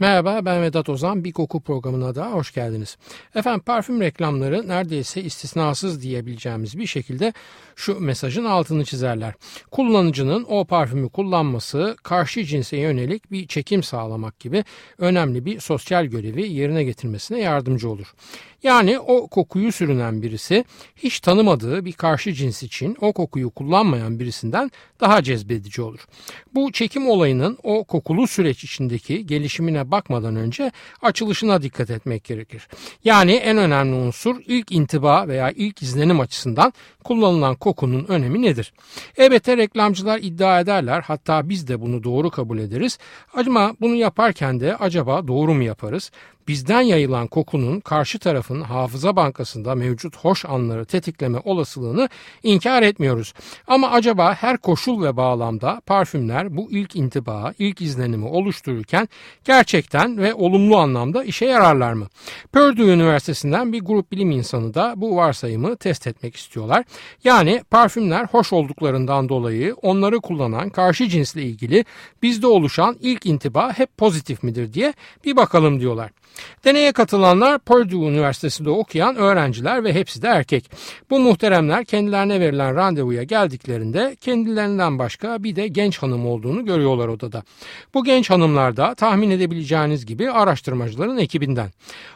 Merhaba ben Vedat Ozan. Bir koku programına da hoş geldiniz. Efendim parfüm reklamları neredeyse istisnasız diyebileceğimiz bir şekilde şu mesajın altını çizerler. Kullanıcının o parfümü kullanması karşı cinse yönelik bir çekim sağlamak gibi önemli bir sosyal görevi yerine getirmesine yardımcı olur. Yani o kokuyu sürünen birisi hiç tanımadığı bir karşı cins için o kokuyu kullanmayan birisinden daha cezbedici olur. Bu çekim olayının o kokulu süreç içindeki gelişimine bakmadan önce açılışına dikkat etmek gerekir. Yani en önemli unsur ilk intiba veya ilk izlenim açısından kullanılan kokunun önemi nedir? Elbette reklamcılar iddia ederler hatta biz de bunu doğru kabul ederiz. Ama bunu yaparken de acaba doğru mu yaparız? Bizden yayılan kokunun karşı tarafın hafıza bankasında mevcut hoş anları tetikleme olasılığını inkar etmiyoruz. Ama acaba her koşul ve bağlamda parfümler bu ilk intiba, ilk izlenimi oluştururken gerçekten ve olumlu anlamda işe yararlar mı? Purdue Üniversitesi'nden bir grup bilim insanı da bu varsayımı test etmek istiyorlar. Yani parfümler hoş olduklarından dolayı onları kullanan karşı cinsle ilgili bizde oluşan ilk intiba hep pozitif midir diye bir bakalım diyorlar. Deneye katılanlar Purdue Üniversitesi'nde okuyan öğrenciler ve hepsi de erkek. Bu muhteremler kendilerine verilen randevuya geldiklerinde kendilerinden başka bir de genç hanım olduğunu görüyorlar odada. Bu genç hanımlar da tahmin edebileceğiniz gibi araştırmacıların ekibinden.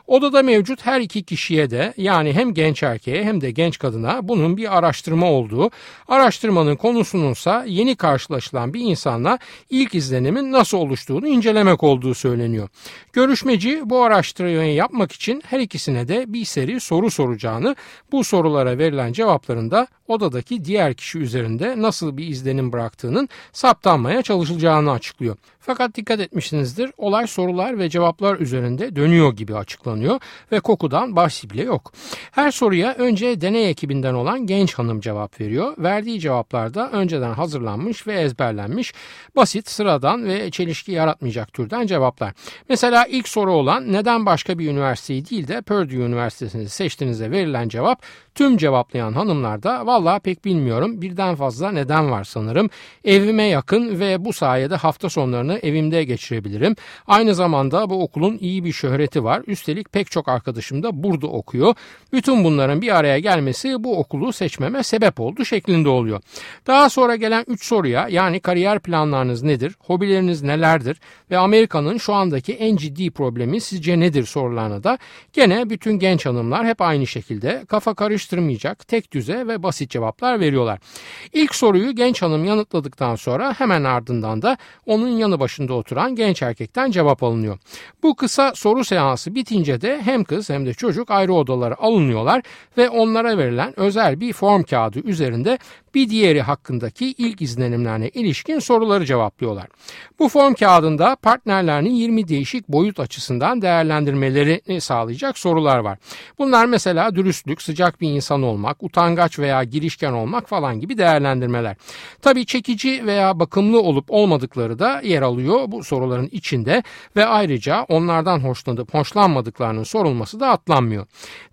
Odada mevcut her iki kişiye de yani hem genç erkeğe hem de genç kadına bunun bir araştırma olduğu, araştırmanın konusununsa yeni karşılaşılan bir insanla ilk izlenimin nasıl oluştuğunu incelemek olduğu söyleniyor. Görüşmeci bu araştırmayı yapmak için her ikisine de bir seri soru soracağını, bu sorulara verilen cevapların da odadaki diğer kişi üzerinde nasıl bir izlenim bıraktığının saptanmaya çalışılacağını açıklıyor. Fakat dikkat etmişsinizdir olay sorular ve cevaplar üzerinde dönüyor gibi açıklanıyor ve kokudan bahsi bile yok. Her soruya önce deney ekibinden olan genç hanım cevap veriyor. Verdiği cevaplarda önceden hazırlanmış ve ezberlenmiş basit, sıradan ve çelişki yaratmayacak türden cevaplar. Mesela ilk soru olan neden başka bir üniversiteyi değil de Purdue Üniversitesi'ni seçtiğinize verilen cevap tüm cevaplayan hanımlarda valla pek bilmiyorum birden fazla neden var sanırım. Evime yakın ve bu sayede hafta sonlarını evimde geçirebilirim. Aynı zamanda bu okulun iyi bir şöhreti var. Üstelik pek çok arkadaşım da burada okuyor. Bütün bunların bir araya gelmesi bu okulu seçmeme sebep oldu şeklinde oluyor. Daha sonra gelen 3 soruya yani kariyer planlarınız nedir, hobileriniz nelerdir ve Amerika'nın şu andaki en ciddi problemi sizce nedir sorularına da gene bütün genç hanımlar hep aynı şekilde kafa karıştırmayacak tek düze ve basit cevaplar veriyorlar. İlk soruyu genç hanım yanıtladıktan sonra hemen ardından da onun yanı başında oturan genç erkekten cevap alınıyor. Bu kısa soru seansı bitince de hem kız hem de çocuk ayrı odalara alınıyorlar ve onlara verilen özel bir form kağıdı üzerinde bir diğeri hakkındaki ilk izlenimlerine ilişkin soruları cevaplıyorlar. Bu form kağıdında partnerlerinin 20 değişik boyut açısından değerlendirmelerini sağlayacak sorular var. Bunlar mesela dürüstlük, sıcak bir insan olmak, utangaç veya girişken olmak falan gibi değerlendirmeler. Tabii çekici veya bakımlı olup olmadıkları da yer alıyor bu soruların içinde ve ayrıca onlardan hoşlanıp hoşlanmadıklarının sorulması da atlanmıyor.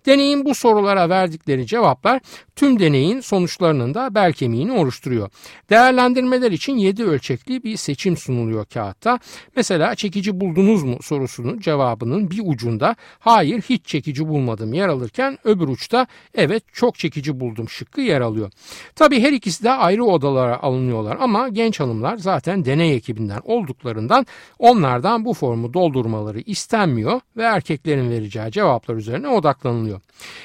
Deneyin bu sorulara verdikleri cevaplar tüm deneyin sonuçlarının da bel kemiğini oluşturuyor. Değerlendirmeler için 7 ölçekli bir seçim sunuluyor kağıtta. Mesela çekici buldunuz mu sorusunun cevabının bir ucunda hayır hiç çekici bulmadım yer alırken öbür uçta evet çok çekici buldum şıkkı yer alıyor. Tabi her ikisi de ayrı odalara alınıyorlar ama genç hanımlar zaten deney ekibinden olduklarından onlardan bu formu doldurmaları istenmiyor ve erkeklerin vereceği cevaplar üzerine odaklanılıyor.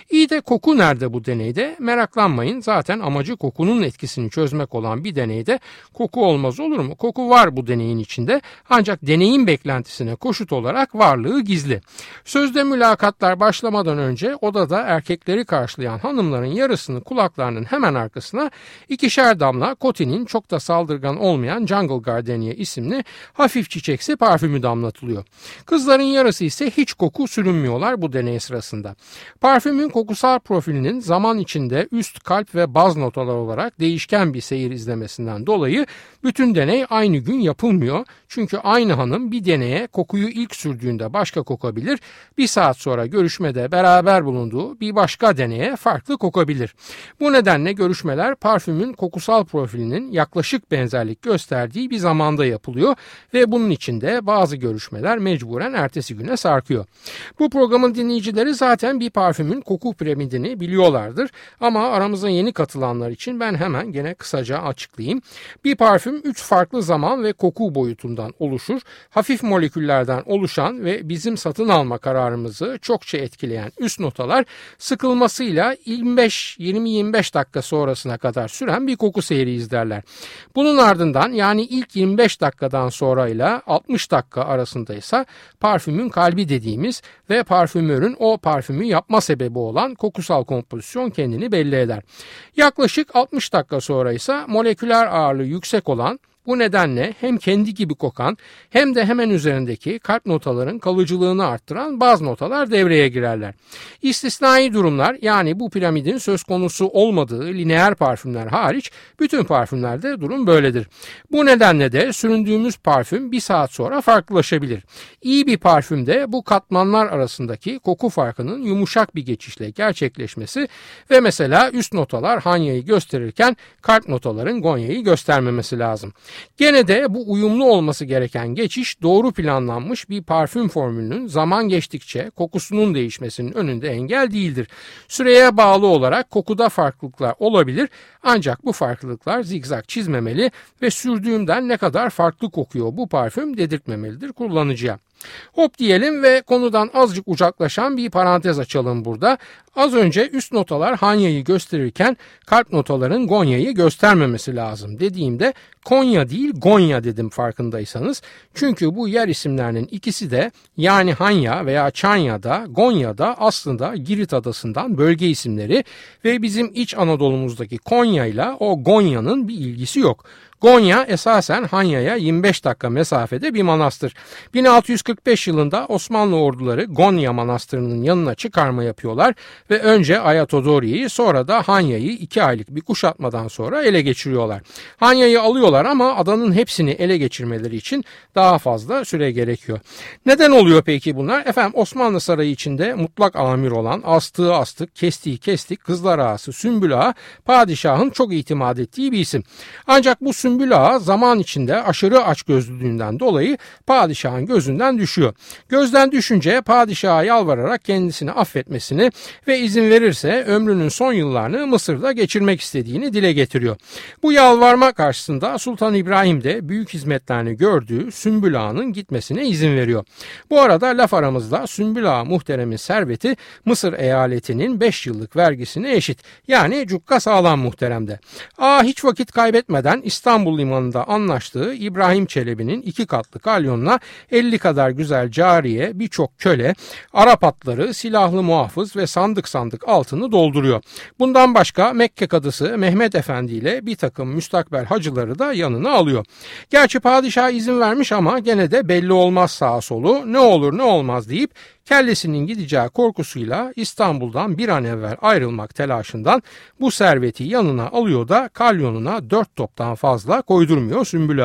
İyi de koku nerede bu deneyde? Meraklanmayın zaten amacı kokunun etkisini çözmek olan bir deneyde koku olmaz olur mu? Koku var bu deneyin içinde ancak deneyin beklentisine koşut olarak varlığı gizli. Sözde mülakatlar başlamadan önce odada erkekleri karşılayan olan hanımların yarısının kulaklarının hemen arkasına ikişer damla Coty'nin çok da saldırgan olmayan Jungle Gardenia isimli hafif çiçeksi parfümü damlatılıyor. Kızların yarısı ise hiç koku sürünmüyorlar bu deney sırasında. Parfümün kokusal profilinin zaman içinde üst kalp ve baz notalar olarak değişken bir seyir izlemesinden dolayı bütün deney aynı gün yapılmıyor. Çünkü aynı hanım bir deneye kokuyu ilk sürdüğünde başka kokabilir, bir saat sonra görüşmede beraber bulunduğu bir başka deneye farklı kokabilir. Bu nedenle görüşmeler parfümün kokusal profilinin yaklaşık benzerlik gösterdiği bir zamanda yapılıyor ve bunun için de bazı görüşmeler mecburen ertesi güne sarkıyor. Bu programın dinleyicileri zaten bir parfümün koku piramidini biliyorlardır ama aramıza yeni katılanlar için ben hemen gene kısaca açıklayayım. Bir parfüm 3 farklı zaman ve koku boyutundan oluşur. Hafif moleküllerden oluşan ve bizim satın alma kararımızı çokça etkileyen üst notalar sıkılmasıyla 25-20-25 dakika sonrasına kadar süren bir koku seyri izlerler. Bunun ardından yani ilk 25 dakikadan sonra ile 60 dakika arasındaysa parfümün kalbi dediğimiz ve parfümörün o parfümü yapma sebebi olan kokusal kompozisyon kendini belli eder. Yaklaşık 60 dakika sonra ise moleküler ağırlığı yüksek olan bu nedenle hem kendi gibi kokan hem de hemen üzerindeki kalp notaların kalıcılığını arttıran bazı notalar devreye girerler. İstisnai durumlar yani bu piramidin söz konusu olmadığı lineer parfümler hariç bütün parfümlerde durum böyledir. Bu nedenle de süründüğümüz parfüm bir saat sonra farklılaşabilir. İyi bir parfümde bu katmanlar arasındaki koku farkının yumuşak bir geçişle gerçekleşmesi ve mesela üst notalar Hanya'yı gösterirken kalp notaların Gonya'yı göstermemesi lazım. Gene de bu uyumlu olması gereken geçiş doğru planlanmış bir parfüm formülünün zaman geçtikçe kokusunun değişmesinin önünde engel değildir. Süreye bağlı olarak kokuda farklılıklar olabilir ancak bu farklılıklar zigzag çizmemeli ve sürdüğümden ne kadar farklı kokuyor bu parfüm dedirtmemelidir kullanıcıya. Hop diyelim ve konudan azıcık uzaklaşan bir parantez açalım burada. Az önce üst notalar Hanya'yı gösterirken kalp notaların Gonya'yı göstermemesi lazım dediğimde Konya değil Gonya dedim farkındaysanız. Çünkü bu yer isimlerinin ikisi de yani Hanya veya Çanya'da Gonya'da aslında Girit adasından bölge isimleri ve bizim iç Anadolu'muzdaki Konya ile o Gonya'nın bir ilgisi yok. Gonya esasen Hanya'ya 25 dakika mesafede bir manastır. 1645 yılında Osmanlı orduları Gonya Manastırı'nın yanına çıkarma yapıyorlar ve önce Ayatodori'yi sonra da Hanya'yı 2 aylık bir kuşatmadan sonra ele geçiriyorlar. Hanya'yı alıyorlar ama adanın hepsini ele geçirmeleri için daha fazla süre gerekiyor. Neden oluyor peki bunlar? Efendim Osmanlı Sarayı içinde mutlak amir olan astığı astık, kestiği kestik, kızlar ağası Sümbül Ağa padişahın çok itimat ettiği bir isim. Ancak bu Sümbül Ağa zaman içinde aşırı açgözlülüğünden dolayı padişahın gözünden düşüyor. Gözden düşünce padişaha yalvararak kendisini affetmesini ve izin verirse ömrünün son yıllarını Mısır'da geçirmek istediğini dile getiriyor. Bu yalvarma karşısında Sultan İbrahim de büyük hizmetlerini gördüğü Sümbül Ağa'nın gitmesine izin veriyor. Bu arada laf aramızda Sümbül Ağa muhteremin serveti Mısır eyaletinin 5 yıllık vergisine eşit. Yani cukka sağlam muhteremde. Ağa hiç vakit kaybetmeden İstanbul limanında anlaştığı İbrahim Çelebi'nin iki katlı kalyonla 50 kadar güzel cariye, birçok köle, Arap atları, silahlı muhafız ve sandık sandık altını dolduruyor. Bundan başka Mekke kadısı Mehmet Efendi ile bir takım müstakbel hacıları da yanına alıyor. Gerçi padişah izin vermiş ama gene de belli olmaz sağa solu ne olur ne olmaz deyip kellesinin gideceği korkusuyla İstanbul'dan bir an evvel ayrılmak telaşından bu serveti yanına alıyor da kalyonuna dört toptan fazla koydurmuyor Sümbül.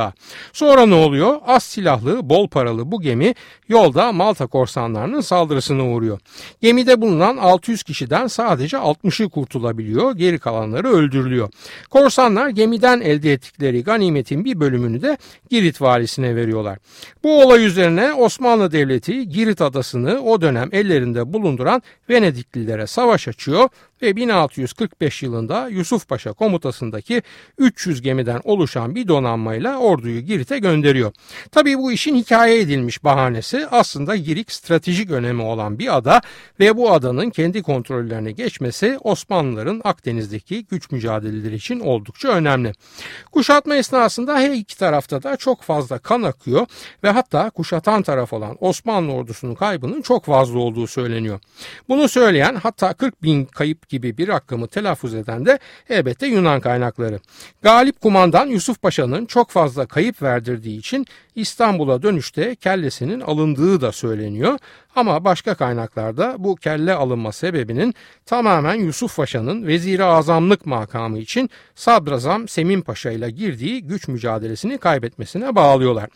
Sonra ne oluyor? Az silahlı, bol paralı bu gemi yolda Malta korsanlarının saldırısına uğruyor. Gemide bulunan 600 kişiden sadece 60'ı kurtulabiliyor, geri kalanları öldürülüyor. Korsanlar gemiden elde ettikleri ganimetin bir bölümünü de Girit valisine veriyorlar. Bu olay üzerine Osmanlı Devleti Girit adasını o dönem ellerinde bulunduran Venediklilere savaş açıyor ve 1645 yılında Yusuf Paşa komutasındaki 300 gemiden oluşan bir donanmayla orduyu Girit'e gönderiyor. Tabii bu işin hikaye edilmiş bahanesi aslında Girit stratejik önemi olan bir ada ve bu adanın kendi kontrollerine geçmesi Osmanlıların Akdeniz'deki güç mücadeleleri için oldukça önemli. Kuşatma esnasında her iki tarafta da çok fazla kan akıyor ve hatta kuşatan taraf olan Osmanlı ordusunun kaybının çok fazla olduğu söyleniyor. Bunu söyleyen hatta 40 bin kayıp gibi bir rakamı telaffuz eden de elbette Yunan kaynakları. Galip kumandan Yusuf Paşa'nın çok fazla kayıp verdirdiği için İstanbul'a dönüşte kellesinin alındığı da söyleniyor. Ama başka kaynaklarda bu kelle alınma sebebinin tamamen Yusuf Paşa'nın veziri azamlık makamı için Sadrazam Semin Paşa ile girdiği güç mücadelesini kaybetmesine bağlıyorlar.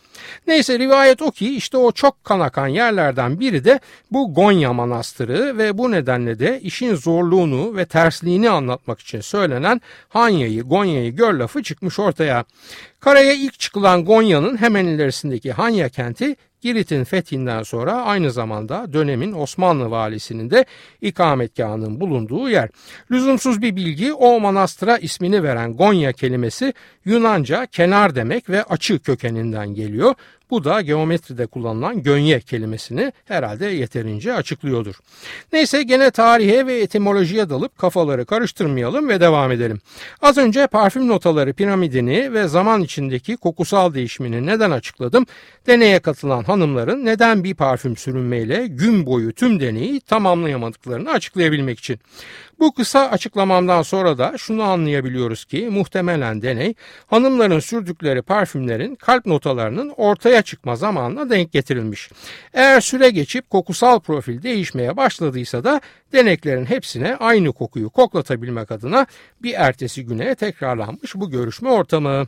Neyse rivayet o ki işte o çok kan akan yerlerden biri de bu Gonya Manastırı ve bu nedenle de işin zorluğunu ve tersliğini anlatmak için söylenen Hanya'yı, Gonya'yı gör lafı çıkmış ortaya. Karaya ilk çıkılan Gonya'nın hemen ilerisindeki Hanya kenti Girit'in fethinden sonra aynı zamanda dönemin Osmanlı valisinin de ikametgahının bulunduğu yer. Lüzumsuz bir bilgi o manastıra ismini veren Gonya kelimesi Yunanca kenar demek ve açı kökeninden geliyor. Bu da geometride kullanılan gönye kelimesini herhalde yeterince açıklıyordur. Neyse gene tarihe ve etimolojiye dalıp kafaları karıştırmayalım ve devam edelim. Az önce parfüm notaları piramidini ve zaman içindeki kokusal değişimini neden açıkladım? Deneye katılan hanımların neden bir parfüm sürünmeyle gün boyu tüm deneyi tamamlayamadıklarını açıklayabilmek için. Bu kısa açıklamamdan sonra da şunu anlayabiliyoruz ki muhtemelen deney hanımların sürdükleri parfümlerin kalp notalarının ortaya çıkma zamanına denk getirilmiş. Eğer süre geçip kokusal profil değişmeye başladıysa da deneklerin hepsine aynı kokuyu koklatabilmek adına bir ertesi güne tekrarlanmış bu görüşme ortamı.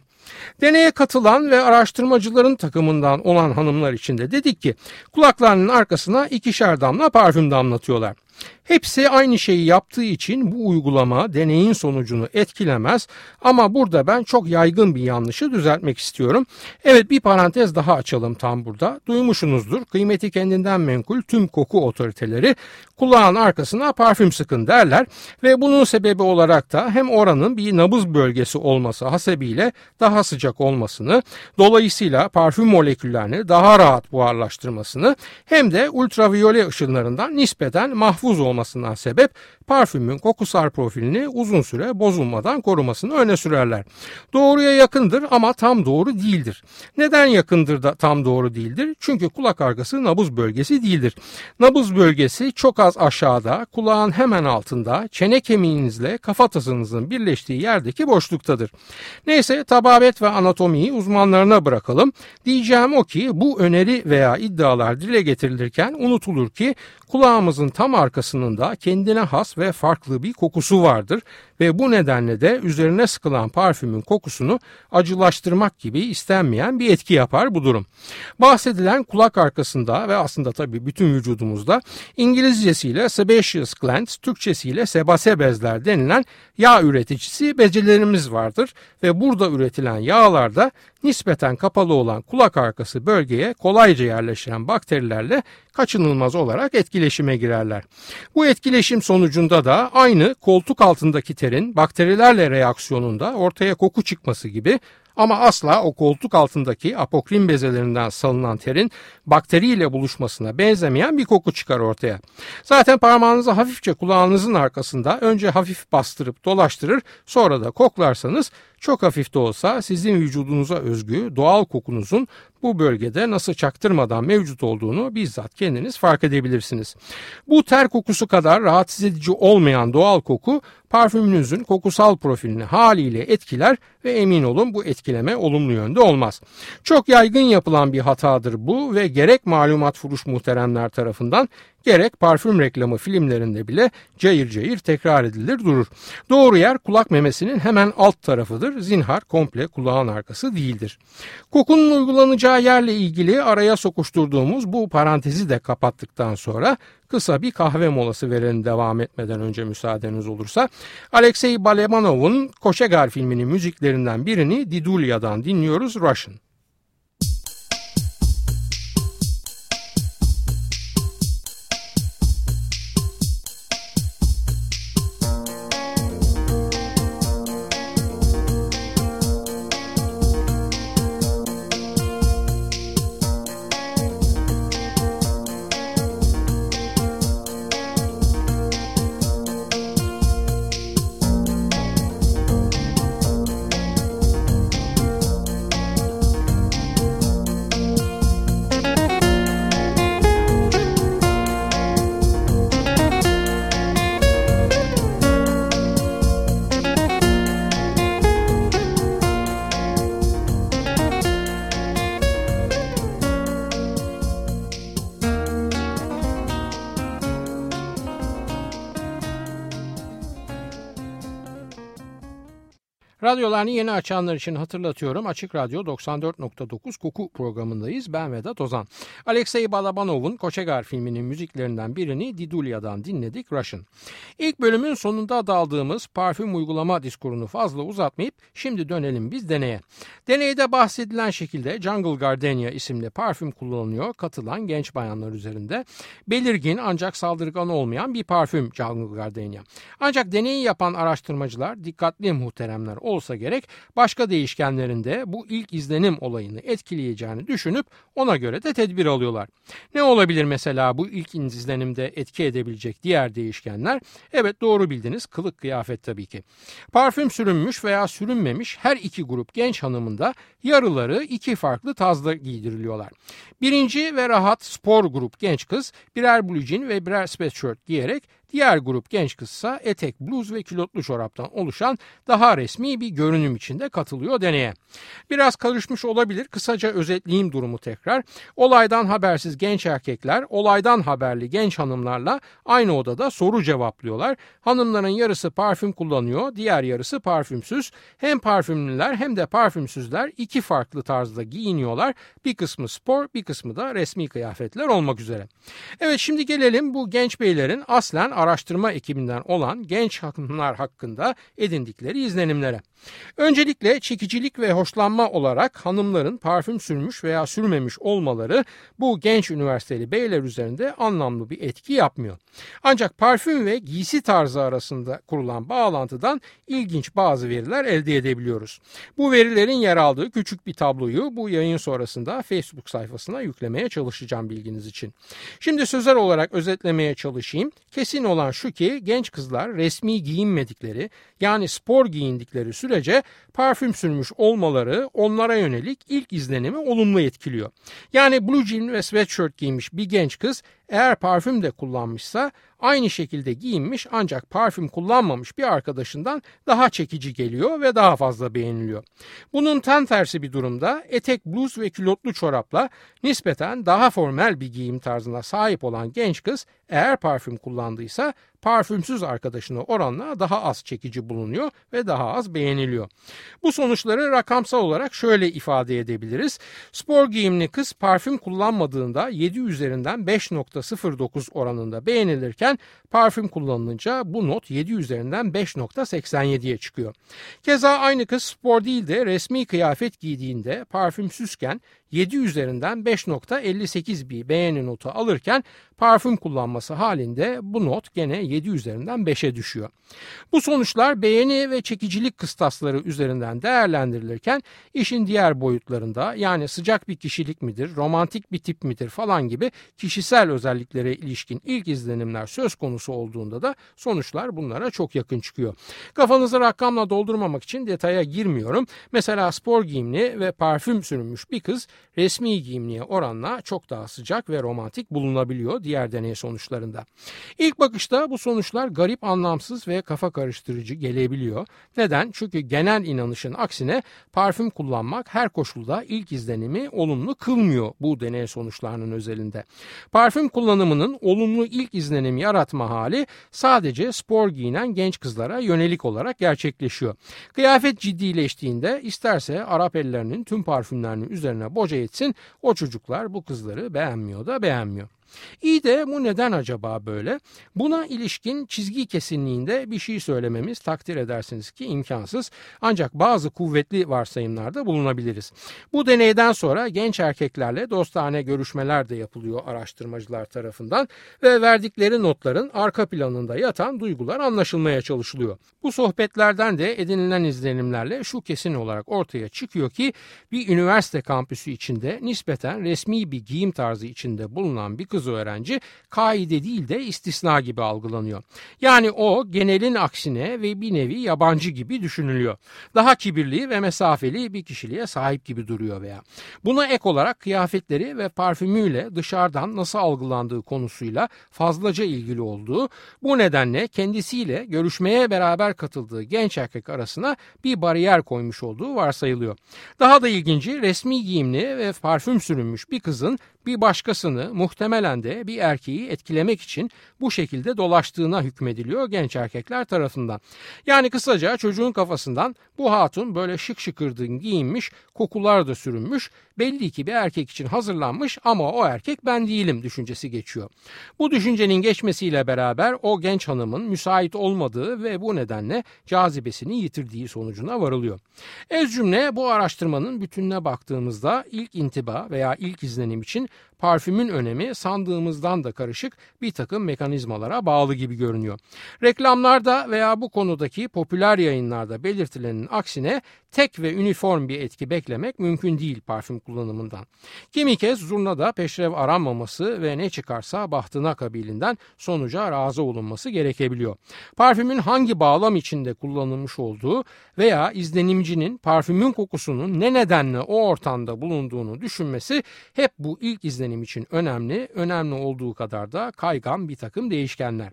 Deneye katılan ve araştırmacıların takımından olan hanımlar için de dedik ki kulaklarının arkasına ikişer damla parfüm damlatıyorlar. Hepsi aynı şeyi yaptığı için bu uygulama deneyin sonucunu etkilemez ama burada ben çok yaygın bir yanlışı düzeltmek istiyorum. Evet bir parantez daha açalım tam burada. Duymuşsunuzdur kıymeti kendinden menkul tüm koku otoriteleri kulağın arkasına parfüm sıkın derler ve bunun sebebi olarak da hem oranın bir nabız bölgesi olması hasebiyle daha sıcak olmasını dolayısıyla parfüm moleküllerini daha rahat buharlaştırmasını hem de ultraviyole ışınlarından nispeten mahfuz olmasını olmasından sebep parfümün kokusal profilini uzun süre bozulmadan korumasını öne sürerler. Doğruya yakındır ama tam doğru değildir. Neden yakındır da tam doğru değildir? Çünkü kulak arkası nabız bölgesi değildir. Nabız bölgesi çok az aşağıda, kulağın hemen altında, çene kemiğinizle kafatasınızın birleştiği yerdeki boşluktadır. Neyse tababet ve anatomiyi uzmanlarına bırakalım. Diyeceğim o ki bu öneri veya iddialar dile getirilirken unutulur ki kulağımızın tam arkasında kendine has ve farklı bir kokusu vardır ve bu nedenle de üzerine sıkılan parfümün kokusunu acılaştırmak gibi istenmeyen bir etki yapar bu durum. Bahsedilen kulak arkasında ve aslında tabii bütün vücudumuzda İngilizcesiyle sebaceous glands, Türkçesiyle sebase bezler denilen yağ üreticisi becerilerimiz vardır ve burada üretilen yağlarda nispeten kapalı olan kulak arkası bölgeye kolayca yerleşen bakterilerle kaçınılmaz olarak etkileşime girerler. Bu etkileşim sonucunda da aynı koltuk altındaki terin bakterilerle reaksiyonunda ortaya koku çıkması gibi ama asla o koltuk altındaki apokrin bezelerinden salınan terin bakteriyle buluşmasına benzemeyen bir koku çıkar ortaya. Zaten parmağınızı hafifçe kulağınızın arkasında önce hafif bastırıp dolaştırır sonra da koklarsanız çok hafif de olsa sizin vücudunuza özgü doğal kokunuzun bu bölgede nasıl çaktırmadan mevcut olduğunu bizzat kendiniz fark edebilirsiniz. Bu ter kokusu kadar rahatsız edici olmayan doğal koku parfümünüzün kokusal profilini haliyle etkiler ve emin olun bu etkileme olumlu yönde olmaz. Çok yaygın yapılan bir hatadır bu ve gerek malumat furuş muhteremler tarafından gerek parfüm reklamı filmlerinde bile cayır cayır tekrar edilir durur. Doğru yer kulak memesinin hemen alt tarafıdır. Zinhar komple kulağın arkası değildir. Kokunun uygulanacağı yerle ilgili araya sokuşturduğumuz bu parantezi de kapattıktan sonra kısa bir kahve molası verelim devam etmeden önce müsaadeniz olursa. Alexey Balemanov'un Koşegar filminin müziklerinden birini Didulia'dan dinliyoruz Russian. Radyolarını yeni açanlar için hatırlatıyorum. Açık Radyo 94.9 Koku programındayız. Ben Vedat Ozan. Alexey Balabanov'un Koçegar filminin müziklerinden birini Didulia'dan dinledik Russian. İlk bölümün sonunda daldığımız parfüm uygulama diskurunu fazla uzatmayıp şimdi dönelim biz deneye. Deneyde bahsedilen şekilde Jungle Gardenia isimli parfüm kullanılıyor katılan genç bayanlar üzerinde. Belirgin ancak saldırgan olmayan bir parfüm Jungle Gardenia. Ancak deneyi yapan araştırmacılar dikkatli muhteremler olsa gerek başka değişkenlerinde bu ilk izlenim olayını etkileyeceğini düşünüp ona göre de tedbir alıyorlar. Ne olabilir mesela bu ilk izlenimde etki edebilecek diğer değişkenler? Evet doğru bildiniz kılık kıyafet tabii ki. Parfüm sürünmüş veya sürünmemiş her iki grup genç hanımında yarıları iki farklı tazda giydiriliyorlar. Birinci ve rahat spor grup genç kız birer blue ve birer sweatshirt giyerek Diğer grup genç kızsa etek, bluz ve külotlu çoraptan oluşan daha resmi bir görünüm içinde katılıyor deneye. Biraz karışmış olabilir. Kısaca özetleyeyim durumu tekrar. Olaydan habersiz genç erkekler olaydan haberli genç hanımlarla aynı odada soru cevaplıyorlar. Hanımların yarısı parfüm kullanıyor, diğer yarısı parfümsüz. Hem parfümlüler hem de parfümsüzler iki farklı tarzda giyiniyorlar. Bir kısmı spor, bir kısmı da resmi kıyafetler olmak üzere. Evet şimdi gelelim bu genç beylerin aslen araştırma ekibinden olan genç hanımlar hakkında edindikleri izlenimlere. Öncelikle çekicilik ve hoşlanma olarak hanımların parfüm sürmüş veya sürmemiş olmaları bu genç üniversiteli beyler üzerinde anlamlı bir etki yapmıyor. Ancak parfüm ve giysi tarzı arasında kurulan bağlantıdan ilginç bazı veriler elde edebiliyoruz. Bu verilerin yer aldığı küçük bir tabloyu bu yayın sonrasında Facebook sayfasına yüklemeye çalışacağım bilginiz için. Şimdi sözel olarak özetlemeye çalışayım. Kesin olan şu ki genç kızlar resmi giyinmedikleri yani spor giyindikleri sürece parfüm sürmüş olmaları onlara yönelik ilk izlenimi olumlu etkiliyor. Yani blue jean ve sweatshirt giymiş bir genç kız eğer parfüm de kullanmışsa aynı şekilde giyinmiş ancak parfüm kullanmamış bir arkadaşından daha çekici geliyor ve daha fazla beğeniliyor. Bunun tam tersi bir durumda etek, bluz ve külotlu çorapla nispeten daha formel bir giyim tarzına sahip olan genç kız eğer parfüm kullandıysa parfümsüz arkadaşına oranla daha az çekici bulunuyor ve daha az beğeniliyor. Bu sonuçları rakamsal olarak şöyle ifade edebiliriz. Spor giyimli kız parfüm kullanmadığında 7 üzerinden 5.09 oranında beğenilirken parfüm kullanılınca bu not 7 üzerinden 5.87'ye çıkıyor. Keza aynı kız spor değil de resmi kıyafet giydiğinde parfümsüzken 7 üzerinden 5.58 bir beğeni notu alırken parfüm kullanması halinde bu not gene 7 üzerinden 5'e düşüyor. Bu sonuçlar beğeni ve çekicilik kıstasları üzerinden değerlendirilirken işin diğer boyutlarında yani sıcak bir kişilik midir, romantik bir tip midir falan gibi kişisel özelliklere ilişkin ilk izlenimler söz konusu olduğunda da sonuçlar bunlara çok yakın çıkıyor. Kafanızı rakamla doldurmamak için detaya girmiyorum. Mesela spor giyimli ve parfüm sürünmüş bir kız resmi giyimliğe oranla çok daha sıcak ve romantik bulunabiliyor diğer deney sonuçlarında. İlk bakışta bu sonuçlar garip, anlamsız ve kafa karıştırıcı gelebiliyor. Neden? Çünkü genel inanışın aksine parfüm kullanmak her koşulda ilk izlenimi olumlu kılmıyor bu deney sonuçlarının özelinde. Parfüm kullanımının olumlu ilk izlenim yaratma hali sadece spor giyinen genç kızlara yönelik olarak gerçekleşiyor. Kıyafet ciddileştiğinde isterse Arap ellerinin tüm parfümlerinin üzerine boca etsin o çocuklar bu kızları beğenmiyor da beğenmiyor. İyi de bu neden acaba böyle? Buna ilişkin çizgi kesinliğinde bir şey söylememiz takdir edersiniz ki imkansız. Ancak bazı kuvvetli varsayımlarda bulunabiliriz. Bu deneyden sonra genç erkeklerle dostane görüşmeler de yapılıyor araştırmacılar tarafından ve verdikleri notların arka planında yatan duygular anlaşılmaya çalışılıyor. Bu sohbetlerden de edinilen izlenimlerle şu kesin olarak ortaya çıkıyor ki bir üniversite kampüsü içinde nispeten resmi bir giyim tarzı içinde bulunan bir kız kız öğrenci kaide değil de istisna gibi algılanıyor. Yani o genelin aksine ve bir nevi yabancı gibi düşünülüyor. Daha kibirli ve mesafeli bir kişiliğe sahip gibi duruyor veya. Buna ek olarak kıyafetleri ve parfümüyle dışarıdan nasıl algılandığı konusuyla fazlaca ilgili olduğu, bu nedenle kendisiyle görüşmeye beraber katıldığı genç erkek arasına bir bariyer koymuş olduğu varsayılıyor. Daha da ilginci resmi giyimli ve parfüm sürünmüş bir kızın bir başkasını muhtemelen de bir erkeği etkilemek için bu şekilde dolaştığına hükmediliyor genç erkekler tarafından. Yani kısaca çocuğun kafasından bu hatun böyle şık şıkırdın giyinmiş, kokular da sürünmüş, belli ki bir erkek için hazırlanmış ama o erkek ben değilim düşüncesi geçiyor. Bu düşüncenin geçmesiyle beraber o genç hanımın müsait olmadığı ve bu nedenle cazibesini yitirdiği sonucuna varılıyor. Ez cümle bu araştırmanın bütününe baktığımızda ilk intiba veya ilk izlenim için parfümün önemi sandığımızdan da karışık bir takım mekanizmalara bağlı gibi görünüyor. Reklamlarda veya bu konudaki popüler yayınlarda belirtilenin aksine tek ve üniform bir etki beklemek mümkün değil parfüm kullanımından. Kimi kez zurnada peşrev aranmaması ve ne çıkarsa bahtına kabilinden sonuca razı olunması gerekebiliyor. Parfümün hangi bağlam içinde kullanılmış olduğu veya izlenimcinin parfümün kokusunun ne nedenle o ortamda bulunduğunu düşünmesi hep bu ilk izlenim için önemli, önemli olduğu kadar da kaygan bir takım değişkenler.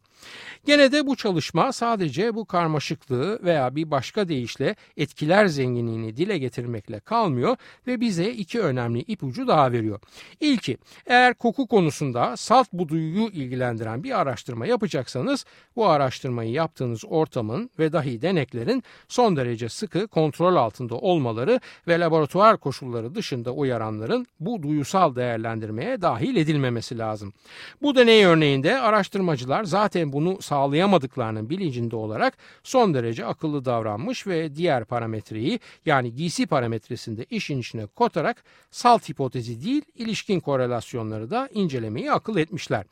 Gene de bu çalışma sadece bu karmaşıklığı veya bir başka deyişle etkiler zenginliğini dile getirmekle kalmıyor ve bize iki önemli ipucu daha veriyor. İlki eğer koku konusunda salt bu duyuyu ilgilendiren bir araştırma yapacaksanız bu araştırmayı yaptığınız ortamın ve dahi deneklerin son derece sıkı kontrol altında olmaları ve laboratuvar koşulları dışında uyaranların bu duyusal değerlendirmeye dahil edilmemesi lazım. Bu deney örneğinde araştırmacılar zaten bunu sağlayamadıklarının bilincinde olarak son derece akıllı davranmış ve diğer parametreyi yani giysi parametresinde işin içine kotarak salt hipotezi değil ilişkin korelasyonları da incelemeyi akıl etmişler.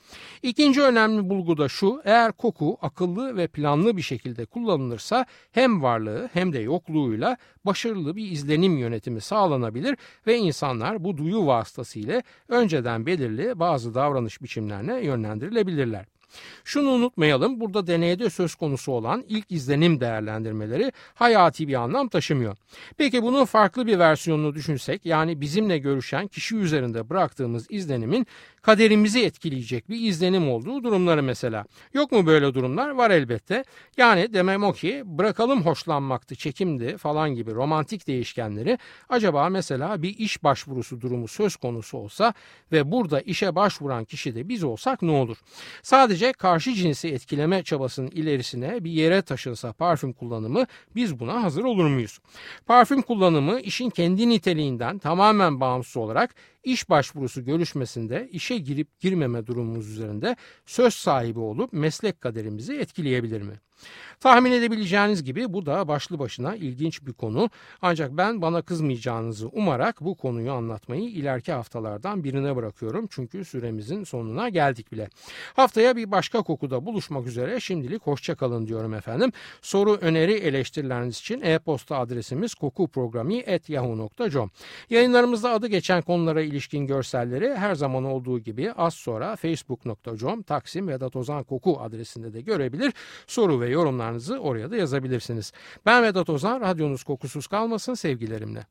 İkinci önemli bulgu da şu eğer koku akıllı ve planlı bir şekilde kullanılırsa hem varlığı hem de yokluğuyla başarılı bir izlenim yönetimi sağlanabilir ve insanlar bu duyu vasıtasıyla önceden belirli bazı davranış biçimlerine yönlendirilebilirler. Şunu unutmayalım burada deneyde söz konusu olan ilk izlenim değerlendirmeleri hayati bir anlam taşımıyor. Peki bunun farklı bir versiyonunu düşünsek yani bizimle görüşen kişi üzerinde bıraktığımız izlenimin kaderimizi etkileyecek bir izlenim olduğu durumları mesela. Yok mu böyle durumlar? Var elbette. Yani demem o ki bırakalım hoşlanmaktı, çekimdi falan gibi romantik değişkenleri acaba mesela bir iş başvurusu durumu söz konusu olsa ve burada işe başvuran kişi de biz olsak ne olur? Sadece karşı cinsi etkileme çabasının ilerisine bir yere taşınsa parfüm kullanımı biz buna hazır olur muyuz? Parfüm kullanımı işin kendi niteliğinden tamamen bağımsız olarak iş başvurusu görüşmesinde işe girip girmeme durumumuz üzerinde söz sahibi olup meslek kaderimizi etkileyebilir mi? Tahmin edebileceğiniz gibi bu da başlı başına ilginç bir konu. Ancak ben bana kızmayacağınızı umarak bu konuyu anlatmayı ileriki haftalardan birine bırakıyorum. Çünkü süremizin sonuna geldik bile. Haftaya bir başka kokuda buluşmak üzere şimdilik hoşçakalın diyorum efendim. Soru, öneri, eleştirileriniz için e-posta adresimiz kokuprogrami.yahoo.com Yayınlarımızda adı geçen konulara ilişkin görselleri her zaman olduğu gibi az sonra facebook.com Taksim Vedat Ozan Koku adresinde de görebilir. Soru ve yorumlarınızı oraya da yazabilirsiniz. Ben Vedat Ozan, radyonuz kokusuz kalmasın sevgilerimle.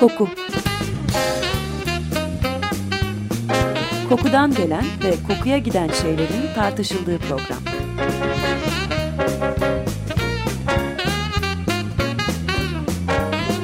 Koku Kokudan gelen ve kokuya giden şeylerin tartışıldığı program.